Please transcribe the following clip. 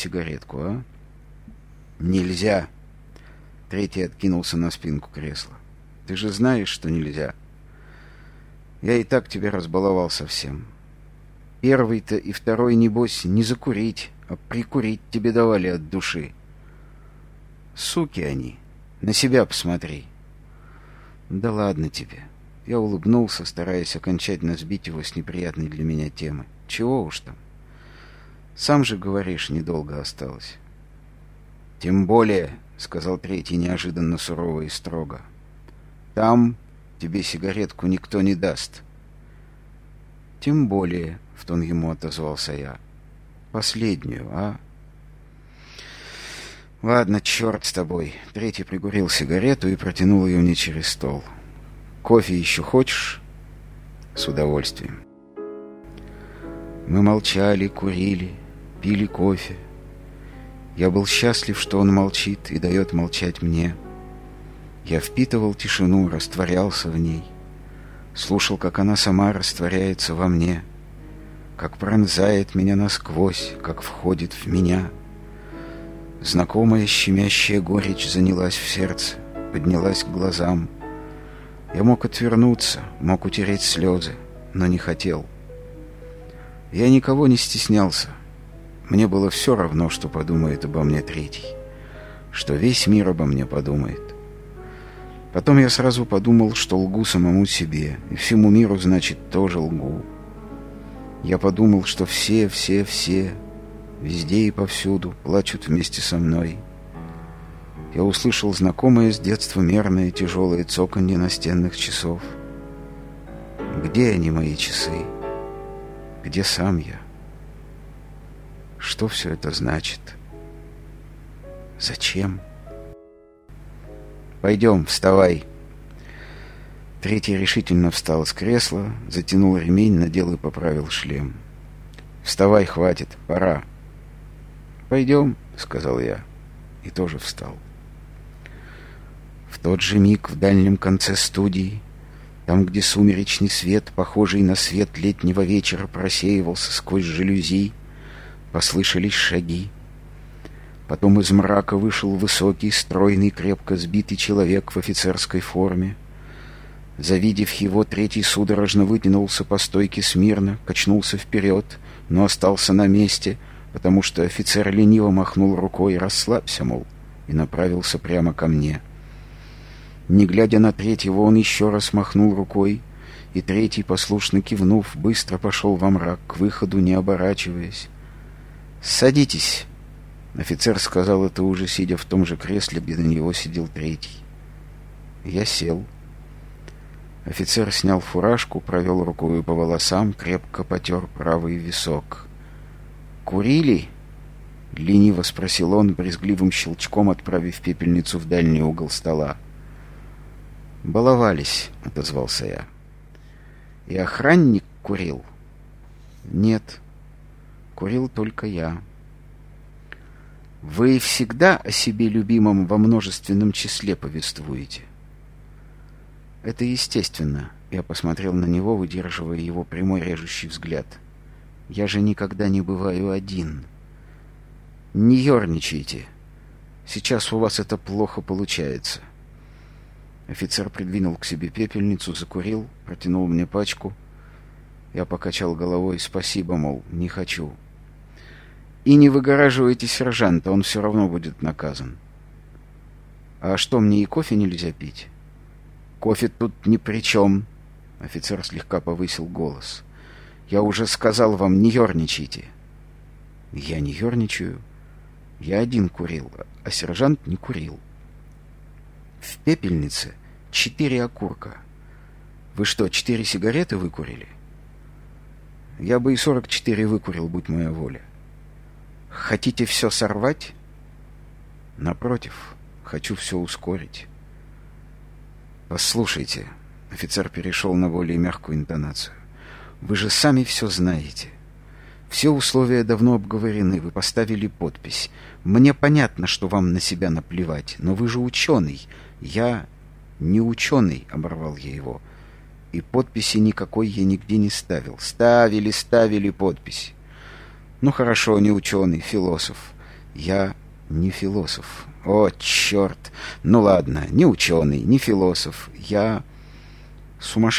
сигаретку, а? Нельзя. Третий откинулся на спинку кресла. Ты же знаешь, что нельзя. Я и так тебя разбаловал совсем. Первый-то и второй, небось, не закурить, а прикурить тебе давали от души. Суки они. На себя посмотри. Да ладно тебе. Я улыбнулся, стараясь окончательно сбить его с неприятной для меня темы. Чего уж там. Сам же говоришь, недолго осталось. Тем более, — сказал третий неожиданно сурово и строго, — там тебе сигаретку никто не даст. Тем более, — в тон ему отозвался я, — последнюю, а? Ладно, черт с тобой. Третий пригурил сигарету и протянул ее мне через стол. Кофе еще хочешь? С удовольствием. Мы молчали, курили, пили кофе. Я был счастлив, что он молчит и дает молчать мне. Я впитывал тишину, растворялся в ней. Слушал, как она сама растворяется во мне, как пронзает меня насквозь, как входит в меня. Знакомая щемящая горечь занялась в сердце, поднялась к глазам. Я мог отвернуться, мог утереть слезы, но не хотел. Я никого не стеснялся, мне было все равно, что подумает обо мне третий, что весь мир обо мне подумает. Потом я сразу подумал, что лгу самому себе, и всему миру, значит, тоже лгу. Я подумал, что все, все, все, везде и повсюду плачут вместе со мной. Я услышал знакомое с детства мерное тяжелое цоканье настенных часов. Где они, мои часы? Где сам я? Что все это значит? Зачем? Пойдем, вставай. Третий решительно встал с кресла, затянул ремень, надел и поправил шлем. Вставай, хватит, пора. Пойдем, сказал я, и тоже встал. В тот же миг в дальнем конце студии, там, где сумеречный свет, похожий на свет летнего вечера, просеивался сквозь жалюзи, Послышались шаги. Потом из мрака вышел высокий, стройный, крепко сбитый человек в офицерской форме. Завидев его, третий судорожно вытянулся по стойке смирно, качнулся вперед, но остался на месте, потому что офицер лениво махнул рукой «расслабься, мол», и направился прямо ко мне. Не глядя на третьего, он еще раз махнул рукой, и третий, послушно кивнув, быстро пошел во мрак, к выходу не оборачиваясь. «Садитесь!» Офицер сказал это уже сидя в том же кресле, где на него сидел третий. Я сел. Офицер снял фуражку, провел рукой по волосам, крепко потер правый висок. «Курили?» — лениво спросил он, брезгливым щелчком отправив пепельницу в дальний угол стола. «Баловались», — отозвался я. «И охранник курил?» «Нет», курил только я. Вы всегда о себе любимом во множественном числе повествуете. Это естественно. Я посмотрел на него, выдерживая его прямой режущий взгляд. Я же никогда не бываю один. Не ерничайте. Сейчас у вас это плохо получается. Офицер придвинул к себе пепельницу, закурил, протянул мне пачку. Я покачал головой. Спасибо, мол, не хочу. И не выгораживайте сержанта, он все равно будет наказан. А что, мне и кофе нельзя пить? Кофе тут ни при чем. Офицер слегка повысил голос. Я уже сказал вам, не ерничайте. Я не ерничаю. Я один курил, а сержант не курил. В пепельнице четыре окурка. Вы что, четыре сигареты выкурили? Я бы и сорок четыре выкурил, будь моя воля. Хотите все сорвать? Напротив, хочу все ускорить. Послушайте, офицер перешел на более мягкую интонацию. Вы же сами все знаете. Все условия давно обговорены, вы поставили подпись. Мне понятно, что вам на себя наплевать, но вы же ученый. Я не ученый, оборвал я его. И подписи никакой я нигде не ставил. Ставили, ставили подпись. Ну хорошо, не ученый, философ. Я не философ. О, черт! Ну ладно, не ученый, не философ. Я сумасшедший.